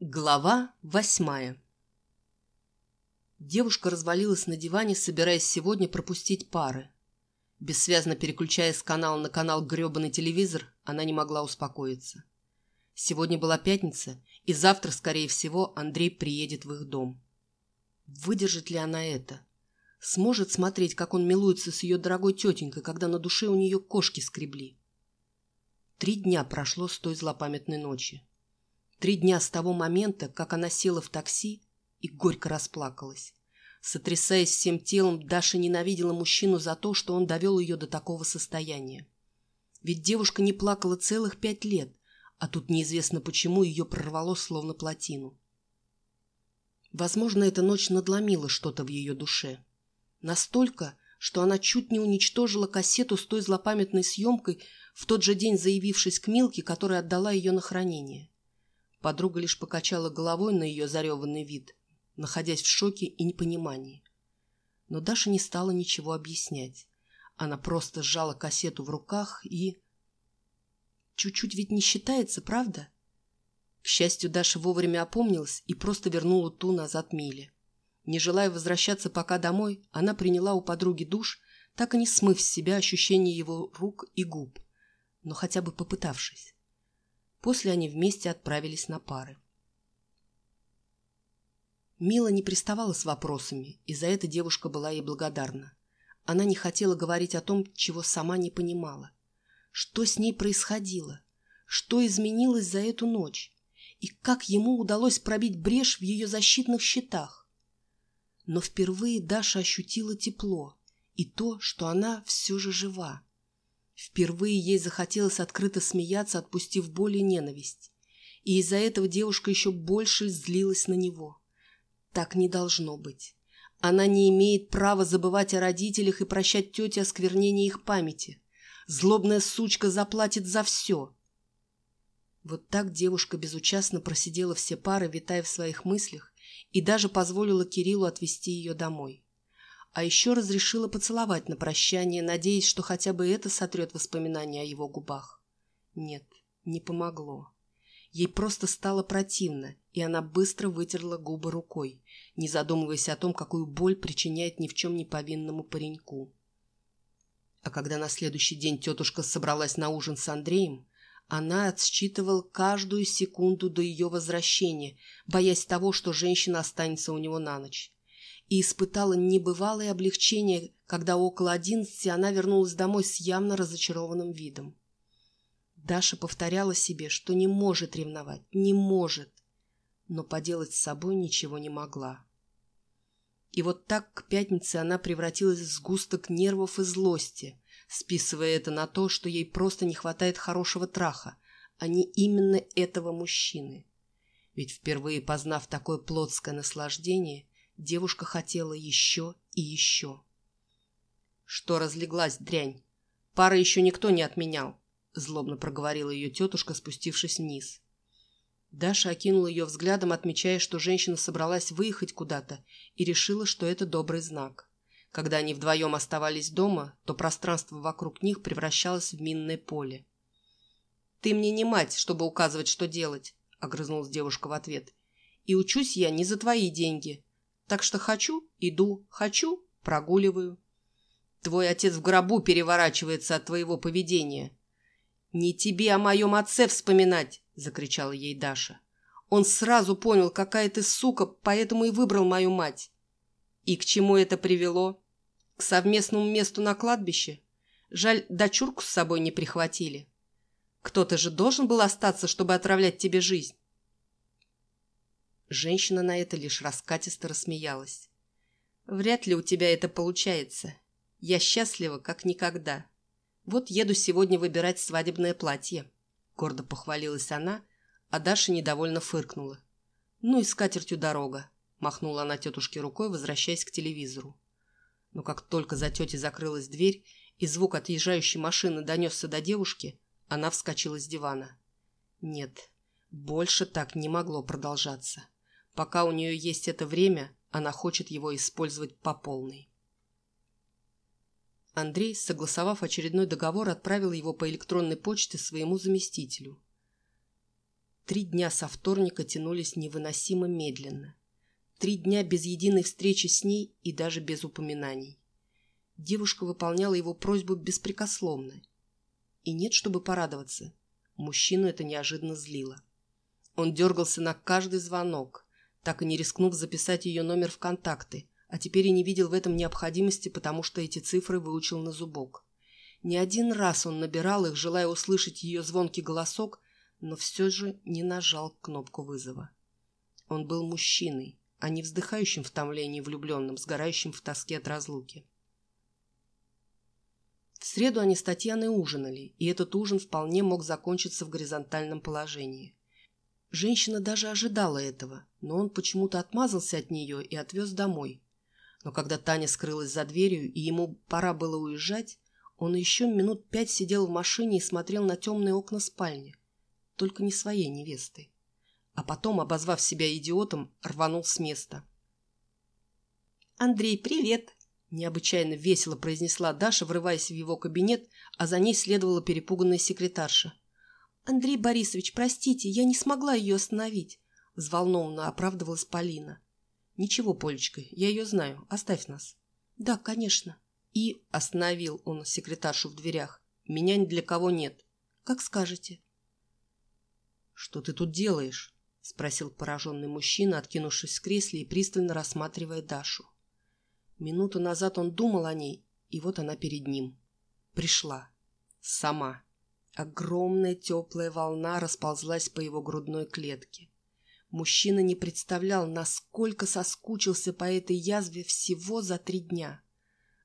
Глава восьмая Девушка развалилась на диване, собираясь сегодня пропустить пары. Бессвязно переключая с канала на канал гребаный телевизор, она не могла успокоиться. Сегодня была пятница, и завтра, скорее всего, Андрей приедет в их дом. Выдержит ли она это? Сможет смотреть, как он милуется с ее дорогой тетенькой, когда на душе у нее кошки скребли? Три дня прошло с той злопамятной ночи. Три дня с того момента, как она села в такси и горько расплакалась. Сотрясаясь всем телом, Даша ненавидела мужчину за то, что он довел ее до такого состояния. Ведь девушка не плакала целых пять лет, а тут неизвестно почему ее прорвало словно плотину. Возможно, эта ночь надломила что-то в ее душе. Настолько, что она чуть не уничтожила кассету с той злопамятной съемкой, в тот же день заявившись к Милке, которая отдала ее на хранение. Подруга лишь покачала головой на ее зареванный вид, находясь в шоке и непонимании. Но Даша не стала ничего объяснять. Она просто сжала кассету в руках и... Чуть-чуть ведь не считается, правда? К счастью, Даша вовремя опомнилась и просто вернула ту назад Миле. Не желая возвращаться пока домой, она приняла у подруги душ, так и не смыв с себя ощущение его рук и губ, но хотя бы попытавшись. После они вместе отправились на пары. Мила не приставала с вопросами, и за это девушка была ей благодарна. Она не хотела говорить о том, чего сама не понимала. Что с ней происходило? Что изменилось за эту ночь? И как ему удалось пробить брешь в ее защитных щитах? Но впервые Даша ощутила тепло и то, что она все же жива. Впервые ей захотелось открыто смеяться, отпустив боль и ненависть. И из-за этого девушка еще больше злилась на него. Так не должно быть. Она не имеет права забывать о родителях и прощать тете осквернение их памяти. Злобная сучка заплатит за все. Вот так девушка безучастно просидела все пары, витая в своих мыслях, и даже позволила Кириллу отвезти ее домой а еще разрешила поцеловать на прощание, надеясь, что хотя бы это сотрет воспоминания о его губах. Нет, не помогло. Ей просто стало противно, и она быстро вытерла губы рукой, не задумываясь о том, какую боль причиняет ни в чем не повинному пареньку. А когда на следующий день тетушка собралась на ужин с Андреем, она отсчитывала каждую секунду до ее возвращения, боясь того, что женщина останется у него на ночь и испытала небывалое облегчение, когда около одиннадцати она вернулась домой с явно разочарованным видом. Даша повторяла себе, что не может ревновать, не может, но поделать с собой ничего не могла. И вот так к пятнице она превратилась в сгусток нервов и злости, списывая это на то, что ей просто не хватает хорошего траха, а не именно этого мужчины. Ведь впервые познав такое плотское наслаждение, Девушка хотела еще и еще. «Что разлеглась, дрянь? Пары еще никто не отменял», — злобно проговорила ее тетушка, спустившись вниз. Даша окинула ее взглядом, отмечая, что женщина собралась выехать куда-то, и решила, что это добрый знак. Когда они вдвоем оставались дома, то пространство вокруг них превращалось в минное поле. «Ты мне не мать, чтобы указывать, что делать», — огрызнулась девушка в ответ. «И учусь я не за твои деньги, так что хочу – иду, хочу – прогуливаю. Твой отец в гробу переворачивается от твоего поведения. «Не тебе о моем отце вспоминать!» – закричала ей Даша. «Он сразу понял, какая ты сука, поэтому и выбрал мою мать». И к чему это привело? К совместному месту на кладбище? Жаль, дочурку с собой не прихватили. Кто-то же должен был остаться, чтобы отравлять тебе жизнь. Женщина на это лишь раскатисто рассмеялась. «Вряд ли у тебя это получается. Я счастлива, как никогда. Вот еду сегодня выбирать свадебное платье», — гордо похвалилась она, а Даша недовольно фыркнула. «Ну и с катертью дорога», — махнула она тетушке рукой, возвращаясь к телевизору. Но как только за тетей закрылась дверь и звук отъезжающей машины донесся до девушки, она вскочила с дивана. Нет, больше так не могло продолжаться. Пока у нее есть это время, она хочет его использовать по полной. Андрей, согласовав очередной договор, отправил его по электронной почте своему заместителю. Три дня со вторника тянулись невыносимо медленно. Три дня без единой встречи с ней и даже без упоминаний. Девушка выполняла его просьбу беспрекословно. И нет, чтобы порадоваться. Мужчину это неожиданно злило. Он дергался на каждый звонок, так и не рискнув записать ее номер в контакты, а теперь и не видел в этом необходимости, потому что эти цифры выучил на зубок. Не один раз он набирал их, желая услышать ее звонкий голосок, но все же не нажал кнопку вызова. Он был мужчиной, а не вздыхающим в томлении влюбленным, сгорающим в тоске от разлуки. В среду они с Татьяной ужинали, и этот ужин вполне мог закончиться в горизонтальном положении. Женщина даже ожидала этого, но он почему-то отмазался от нее и отвез домой. Но когда Таня скрылась за дверью, и ему пора было уезжать, он еще минут пять сидел в машине и смотрел на темные окна спальни, только не своей невесты. А потом, обозвав себя идиотом, рванул с места. «Андрей, привет!» Необычайно весело произнесла Даша, врываясь в его кабинет, а за ней следовала перепуганная секретарша. «Андрей Борисович, простите, я не смогла ее остановить», — взволнованно оправдывалась Полина. «Ничего, Полечка, я ее знаю. Оставь нас». «Да, конечно». И остановил он секретаршу в дверях. «Меня ни для кого нет. Как скажете». «Что ты тут делаешь?» — спросил пораженный мужчина, откинувшись в кресле и пристально рассматривая Дашу. Минуту назад он думал о ней, и вот она перед ним. Пришла. Сама. Огромная теплая волна расползлась по его грудной клетке. Мужчина не представлял, насколько соскучился по этой язве всего за три дня.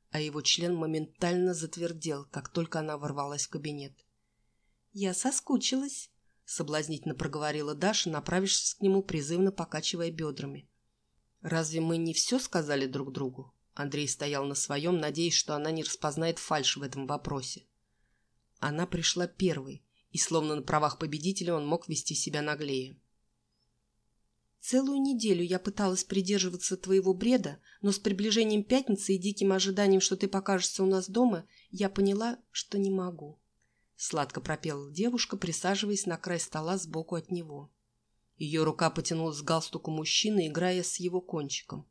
А его член моментально затвердел, как только она ворвалась в кабинет. «Я соскучилась», — соблазнительно проговорила Даша, направившись к нему, призывно покачивая бедрами. «Разве мы не все сказали друг другу?» Андрей стоял на своем, надеясь, что она не распознает фальшь в этом вопросе. Она пришла первой, и словно на правах победителя он мог вести себя наглее. Целую неделю я пыталась придерживаться твоего бреда, но с приближением пятницы и диким ожиданием, что ты покажешься у нас дома, я поняла, что не могу. Сладко пропела девушка, присаживаясь на край стола сбоку от него. Ее рука потянулась к галстуку мужчины, играя с его кончиком.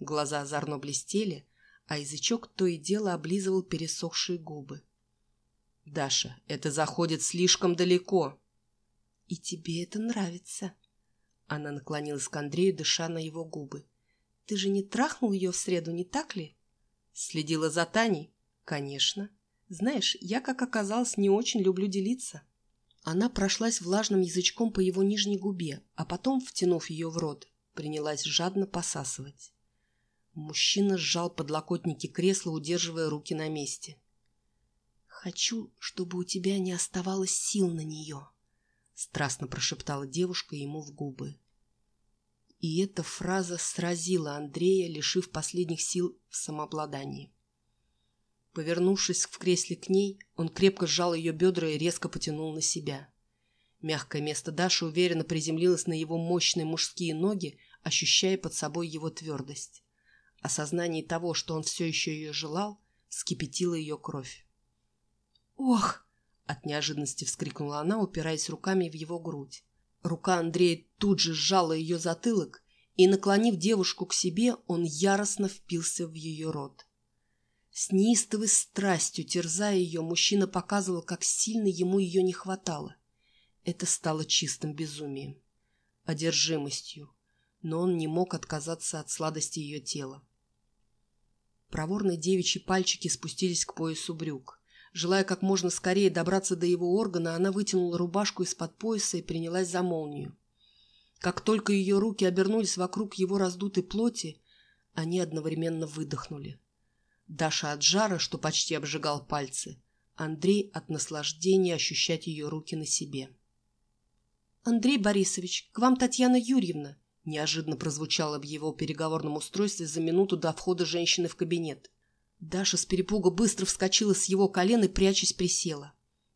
Глаза озорно блестели, а язычок то и дело облизывал пересохшие губы. «Даша, это заходит слишком далеко!» «И тебе это нравится?» Она наклонилась к Андрею, дыша на его губы. «Ты же не трахнул ее в среду, не так ли?» «Следила за Таней?» «Конечно. Знаешь, я, как оказалось, не очень люблю делиться». Она прошлась влажным язычком по его нижней губе, а потом, втянув ее в рот, принялась жадно посасывать. Мужчина сжал подлокотники кресла, удерживая руки на месте. «Хочу, чтобы у тебя не оставалось сил на нее», — страстно прошептала девушка ему в губы. И эта фраза сразила Андрея, лишив последних сил в самообладании. Повернувшись в кресле к ней, он крепко сжал ее бедра и резко потянул на себя. Мягкое место Даши уверенно приземлилось на его мощные мужские ноги, ощущая под собой его твердость. Осознание того, что он все еще ее желал, вскипятило ее кровь. «Ох!» — от неожиданности вскрикнула она, упираясь руками в его грудь. Рука Андрея тут же сжала ее затылок, и, наклонив девушку к себе, он яростно впился в ее рот. С неистовой страстью, терзая ее, мужчина показывал, как сильно ему ее не хватало. Это стало чистым безумием, одержимостью, но он не мог отказаться от сладости ее тела. Проворные девичьи пальчики спустились к поясу брюк. Желая как можно скорее добраться до его органа, она вытянула рубашку из-под пояса и принялась за молнию. Как только ее руки обернулись вокруг его раздутой плоти, они одновременно выдохнули. Даша от жара, что почти обжигал пальцы, Андрей от наслаждения ощущать ее руки на себе. «Андрей Борисович, к вам Татьяна Юрьевна!» Неожиданно прозвучало в его переговорном устройстве за минуту до входа женщины в кабинет. Даша с перепуга быстро вскочила с его колен и, прячась, присела.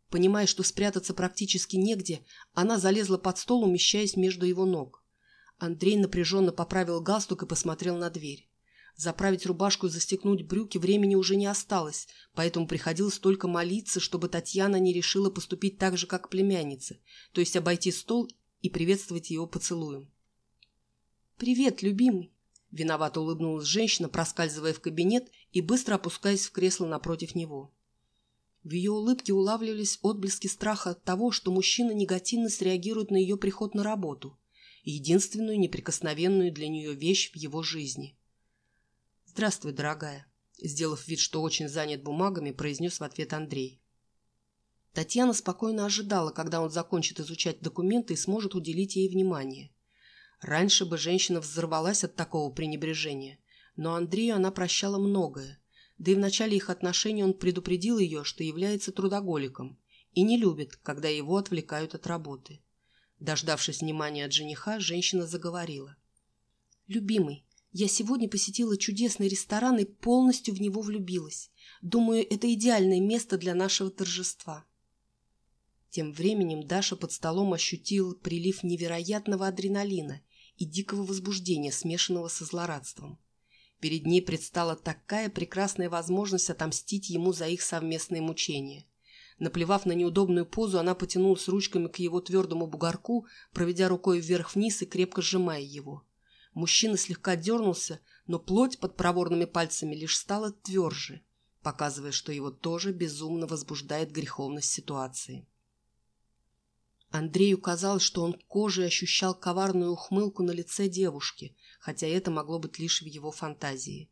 Понимая, что спрятаться практически негде, она залезла под стол, умещаясь между его ног. Андрей напряженно поправил галстук и посмотрел на дверь. Заправить рубашку и застегнуть брюки времени уже не осталось, поэтому приходилось только молиться, чтобы Татьяна не решила поступить так же, как племянница, то есть обойти стол и приветствовать его поцелуем. «Привет, любимый!» Виновато улыбнулась женщина, проскальзывая в кабинет и быстро опускаясь в кресло напротив него. В ее улыбке улавливались отблески страха от того, что мужчина негативно среагирует на ее приход на работу, единственную неприкосновенную для нее вещь в его жизни. «Здравствуй, дорогая», — сделав вид, что очень занят бумагами, произнес в ответ Андрей. Татьяна спокойно ожидала, когда он закончит изучать документы и сможет уделить ей внимание. Раньше бы женщина взорвалась от такого пренебрежения, но Андрею она прощала многое, да и в начале их отношений он предупредил ее, что является трудоголиком и не любит, когда его отвлекают от работы. Дождавшись внимания от жениха, женщина заговорила. «Любимый, я сегодня посетила чудесный ресторан и полностью в него влюбилась. Думаю, это идеальное место для нашего торжества». Тем временем Даша под столом ощутила прилив невероятного адреналина и дикого возбуждения, смешанного со злорадством. Перед ней предстала такая прекрасная возможность отомстить ему за их совместные мучения. Наплевав на неудобную позу, она потянулась ручками к его твердому бугорку, проведя рукой вверх-вниз и крепко сжимая его. Мужчина слегка дернулся, но плоть под проворными пальцами лишь стала тверже, показывая, что его тоже безумно возбуждает греховность ситуации. Андрею казалось, что он кожей ощущал коварную ухмылку на лице девушки, хотя это могло быть лишь в его фантазии.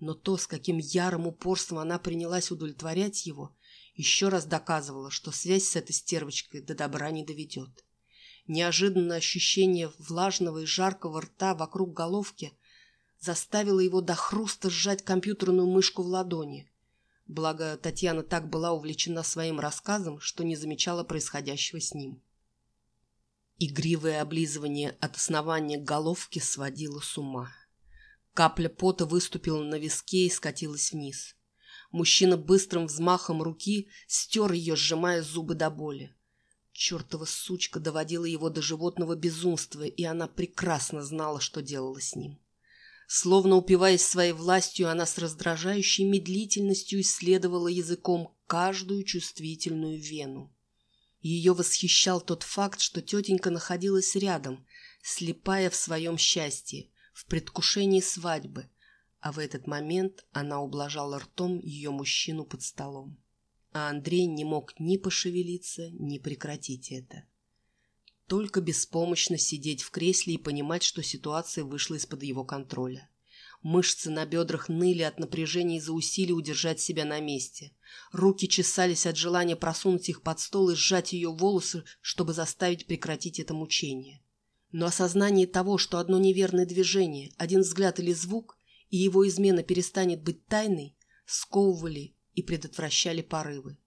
Но то, с каким ярым упорством она принялась удовлетворять его, еще раз доказывало, что связь с этой стервочкой до добра не доведет. Неожиданное ощущение влажного и жаркого рта вокруг головки заставило его до хруста сжать компьютерную мышку в ладони. Благо, Татьяна так была увлечена своим рассказом, что не замечала происходящего с ним. Игривое облизывание от основания головки сводило с ума. Капля пота выступила на виске и скатилась вниз. Мужчина быстрым взмахом руки стер ее, сжимая зубы до боли. Чертова сучка доводила его до животного безумства, и она прекрасно знала, что делала с ним. Словно упиваясь своей властью, она с раздражающей медлительностью исследовала языком каждую чувствительную вену. Ее восхищал тот факт, что тетенька находилась рядом, слепая в своем счастье, в предвкушении свадьбы, а в этот момент она ублажала ртом ее мужчину под столом. А Андрей не мог ни пошевелиться, ни прекратить это. Только беспомощно сидеть в кресле и понимать, что ситуация вышла из-под его контроля. Мышцы на бедрах ныли от напряжения из-за усилий удержать себя на месте. Руки чесались от желания просунуть их под стол и сжать ее волосы, чтобы заставить прекратить это мучение. Но осознание того, что одно неверное движение, один взгляд или звук, и его измена перестанет быть тайной, сковывали и предотвращали порывы.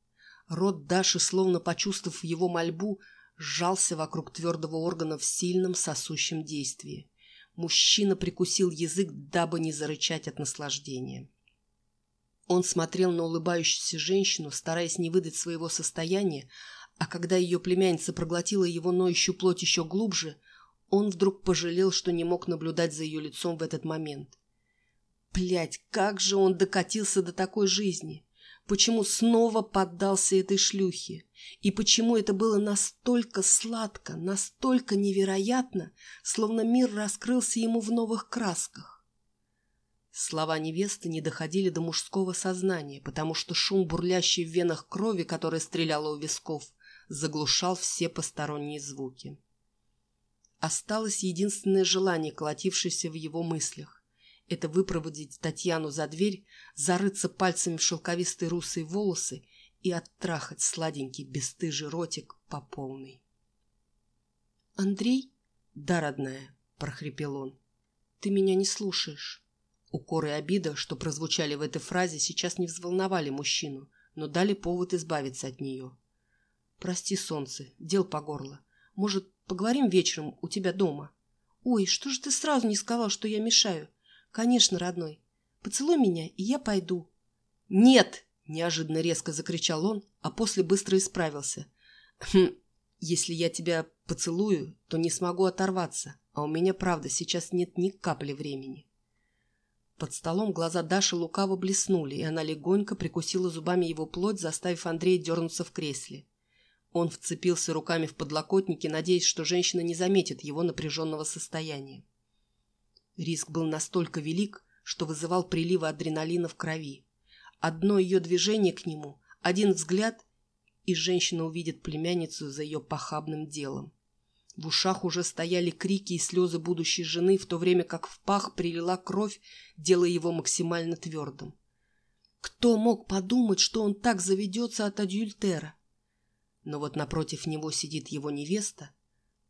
Рот Даши, словно почувствовав его мольбу, сжался вокруг твердого органа в сильном сосущем действии. Мужчина прикусил язык, дабы не зарычать от наслаждения. Он смотрел на улыбающуюся женщину, стараясь не выдать своего состояния, а когда ее племянница проглотила его ноющую плоть еще глубже, он вдруг пожалел, что не мог наблюдать за ее лицом в этот момент. Блять, как же он докатился до такой жизни! Почему снова поддался этой шлюхе? И почему это было настолько сладко, настолько невероятно, словно мир раскрылся ему в новых красках? Слова невесты не доходили до мужского сознания, потому что шум, бурлящий в венах крови, которая стреляла у висков, заглушал все посторонние звуки. Осталось единственное желание, колотившееся в его мыслях это выпроводить Татьяну за дверь, зарыться пальцами в шелковистые русые волосы и оттрахать сладенький бесстыжий ротик по полной. «Андрей?» «Да, родная», — прохрипел он. «Ты меня не слушаешь». Укор и обида, что прозвучали в этой фразе, сейчас не взволновали мужчину, но дали повод избавиться от нее. «Прости, солнце, дел по горло. Может, поговорим вечером у тебя дома?» «Ой, что же ты сразу не сказал, что я мешаю? «Конечно, родной. Поцелуй меня, и я пойду». «Нет!» – неожиданно резко закричал он, а после быстро исправился. «Хм, если я тебя поцелую, то не смогу оторваться, а у меня, правда, сейчас нет ни капли времени». Под столом глаза Даши лукаво блеснули, и она легонько прикусила зубами его плоть, заставив Андрея дернуться в кресле. Он вцепился руками в подлокотники, надеясь, что женщина не заметит его напряженного состояния. Риск был настолько велик, что вызывал приливы адреналина в крови. Одно ее движение к нему, один взгляд, и женщина увидит племянницу за ее похабным делом. В ушах уже стояли крики и слезы будущей жены, в то время как в пах прилила кровь, делая его максимально твердым. Кто мог подумать, что он так заведется от адюльтера? Но вот напротив него сидит его невеста,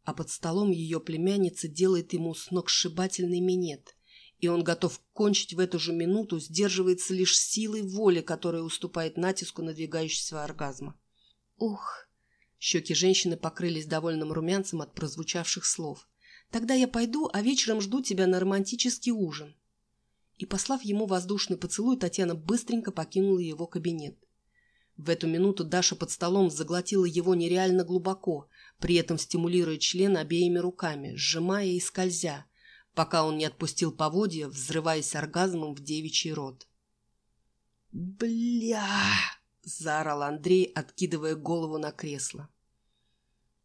а под столом ее племянница делает ему сногсшибательный минет, и он готов кончить в эту же минуту, сдерживается лишь силой воли, которая уступает натиску надвигающегося оргазма. Ух! Щеки женщины покрылись довольным румянцем от прозвучавших слов. «Тогда я пойду, а вечером жду тебя на романтический ужин». И, послав ему воздушный поцелуй, Татьяна быстренько покинула его кабинет. В эту минуту Даша под столом заглотила его нереально глубоко, при этом стимулируя член обеими руками, сжимая и скользя, пока он не отпустил поводья, взрываясь оргазмом в девичий рот. «Бля!» – заорал Андрей, откидывая голову на кресло.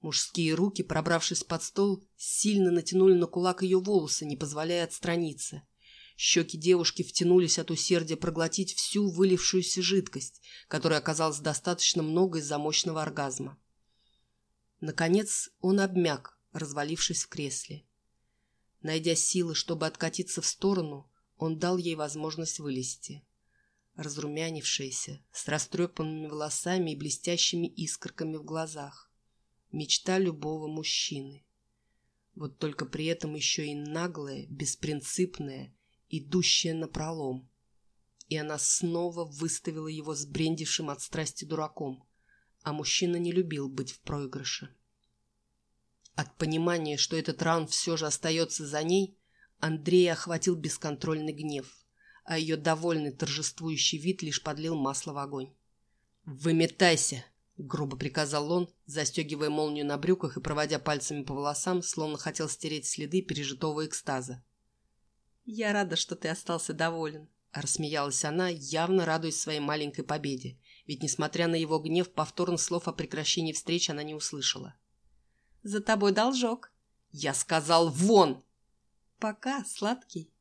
Мужские руки, пробравшись под стол, сильно натянули на кулак ее волосы, не позволяя отстраниться. Щеки девушки втянулись от усердия проглотить всю вылившуюся жидкость, которой оказалось достаточно много из-за мощного оргазма. Наконец он обмяк, развалившись в кресле. Найдя силы, чтобы откатиться в сторону, он дал ей возможность вылезти. Разрумянившаяся, с растрепанными волосами и блестящими искорками в глазах. Мечта любого мужчины. Вот только при этом еще и наглая, беспринципная идущая на пролом. И она снова выставила его сбрендившим от страсти дураком, а мужчина не любил быть в проигрыше. От понимания, что этот раунд все же остается за ней, Андрея охватил бесконтрольный гнев, а ее довольный торжествующий вид лишь подлил масло в огонь. «Выметайся!» — грубо приказал он, застегивая молнию на брюках и проводя пальцами по волосам, словно хотел стереть следы пережитого экстаза. «Я рада, что ты остался доволен», — рассмеялась она, явно радуясь своей маленькой победе, ведь, несмотря на его гнев, повторных слов о прекращении встреч она не услышала. «За тобой должок». «Я сказал, вон!» «Пока, сладкий».